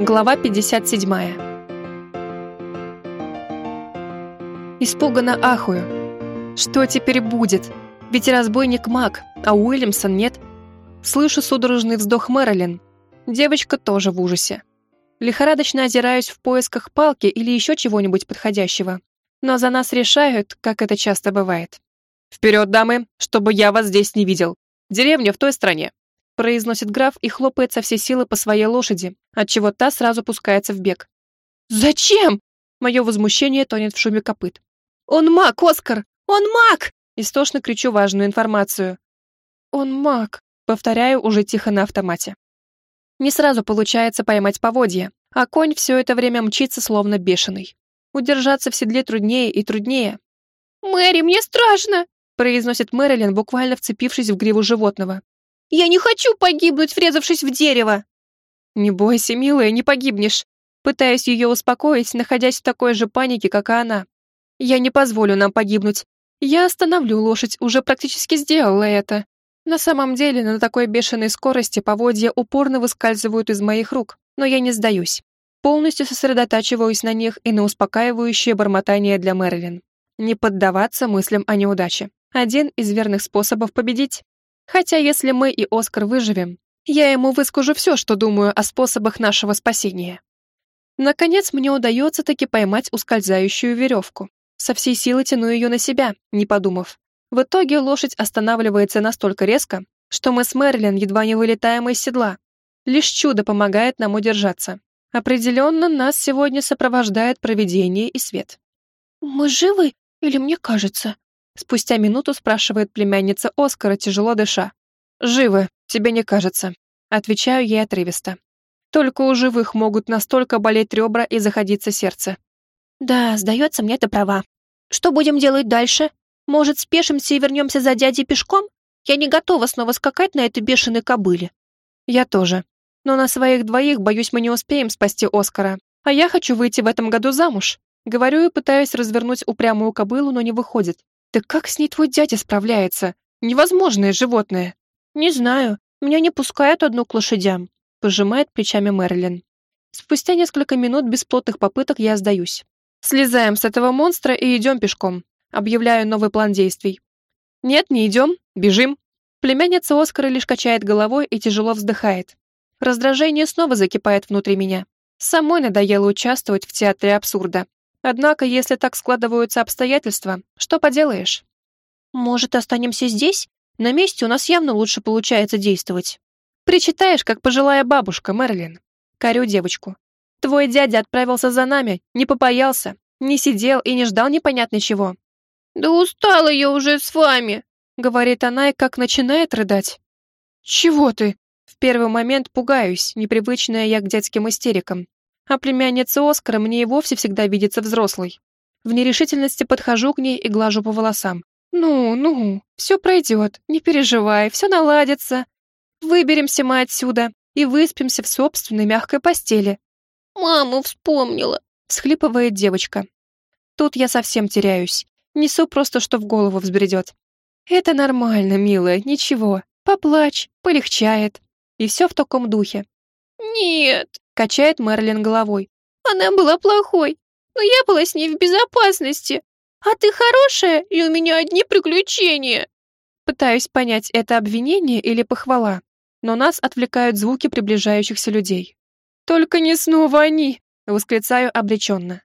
Глава 57. Испуганно ахую. Что теперь будет? Ведь разбойник маг, а Уильямсон нет. Слышу судорожный вздох Мэрилин. Девочка тоже в ужасе. Лихорадочно озираюсь в поисках палки или еще чего-нибудь подходящего. Но за нас решают, как это часто бывает. «Вперед, дамы, чтобы я вас здесь не видел! Деревня в той стране!» Произносит граф и хлопает со всей силы по своей лошади, отчего та сразу пускается в бег. «Зачем?» Мое возмущение тонет в шуме копыт. «Он маг, Оскар! Он маг!» Истошно кричу важную информацию. «Он маг», Повторяю уже тихо на автомате. Не сразу получается поймать поводья, а конь все это время мчится словно бешеный. Удержаться в седле труднее и труднее. «Мэри, мне страшно!» произносит Мэрилин, буквально вцепившись в гриву животного. «Я не хочу погибнуть, врезавшись в дерево!» «Не бойся, милая, не погибнешь!» Пытаюсь ее успокоить, находясь в такой же панике, как и она. «Я не позволю нам погибнуть. Я остановлю лошадь, уже практически сделала это. На самом деле, на такой бешеной скорости поводья упорно выскальзывают из моих рук, но я не сдаюсь. Полностью сосредотачиваюсь на них и на успокаивающее бормотание для Мэрилин. Не поддаваться мыслям о неудаче. Один из верных способов победить. Хотя если мы и Оскар выживем, я ему выскажу все, что думаю о способах нашего спасения. Наконец, мне удается таки поймать ускользающую веревку. Со всей силы тяну ее на себя, не подумав. В итоге лошадь останавливается настолько резко, что мы с Мерлин едва не вылетаем из седла. Лишь чудо помогает нам удержаться. Определенно нас сегодня сопровождает провидение и свет. «Мы живы или мне кажется?» Спустя минуту спрашивает племянница Оскара, тяжело дыша. «Живы, тебе не кажется», — отвечаю ей отрывисто. «Только у живых могут настолько болеть ребра и заходиться сердце». «Да, сдается мне, ты права. Что будем делать дальше?» Может, спешимся и вернемся за дядей пешком? Я не готова снова скакать на этой бешеной кобыле». «Я тоже. Но на своих двоих, боюсь, мы не успеем спасти Оскара. А я хочу выйти в этом году замуж». Говорю и пытаюсь развернуть упрямую кобылу, но не выходит. «Да как с ней твой дядя справляется? Невозможное животное». «Не знаю. Меня не пускают одну к лошадям», — пожимает плечами Мерлин. Спустя несколько минут бесплотных попыток я сдаюсь. Слезаем с этого монстра и идем пешком. Объявляю новый план действий. Нет, не идем, бежим. Племянница Оскара лишь качает головой и тяжело вздыхает. Раздражение снова закипает внутри меня. Самой надоело участвовать в театре абсурда. Однако, если так складываются обстоятельства, что поделаешь? Может, останемся здесь? На месте у нас явно лучше получается действовать. Причитаешь, как пожилая бабушка, Мерлин. Корю девочку. Твой дядя отправился за нами, не попаялся, не сидел и не ждал непонятно чего. «Да устала я уже с вами», — говорит она и как начинает рыдать. «Чего ты?» В первый момент пугаюсь, непривычная я к детским истерикам. А племянница Оскара мне и вовсе всегда видится взрослой. В нерешительности подхожу к ней и глажу по волосам. «Ну, ну, все пройдет, не переживай, все наладится. Выберемся мы отсюда и выспимся в собственной мягкой постели». «Маму вспомнила», — всхлипывает девочка. Тут я совсем теряюсь. Несу просто, что в голову взбредет. Это нормально, милая, ничего. Поплачь, полегчает. И все в таком духе. Нет, качает Мерлин головой. Она была плохой, но я была с ней в безопасности. А ты хорошая, и у меня одни приключения. Пытаюсь понять, это обвинение или похвала, но нас отвлекают звуки приближающихся людей. «Только не снова они!» — восклицаю обреченно.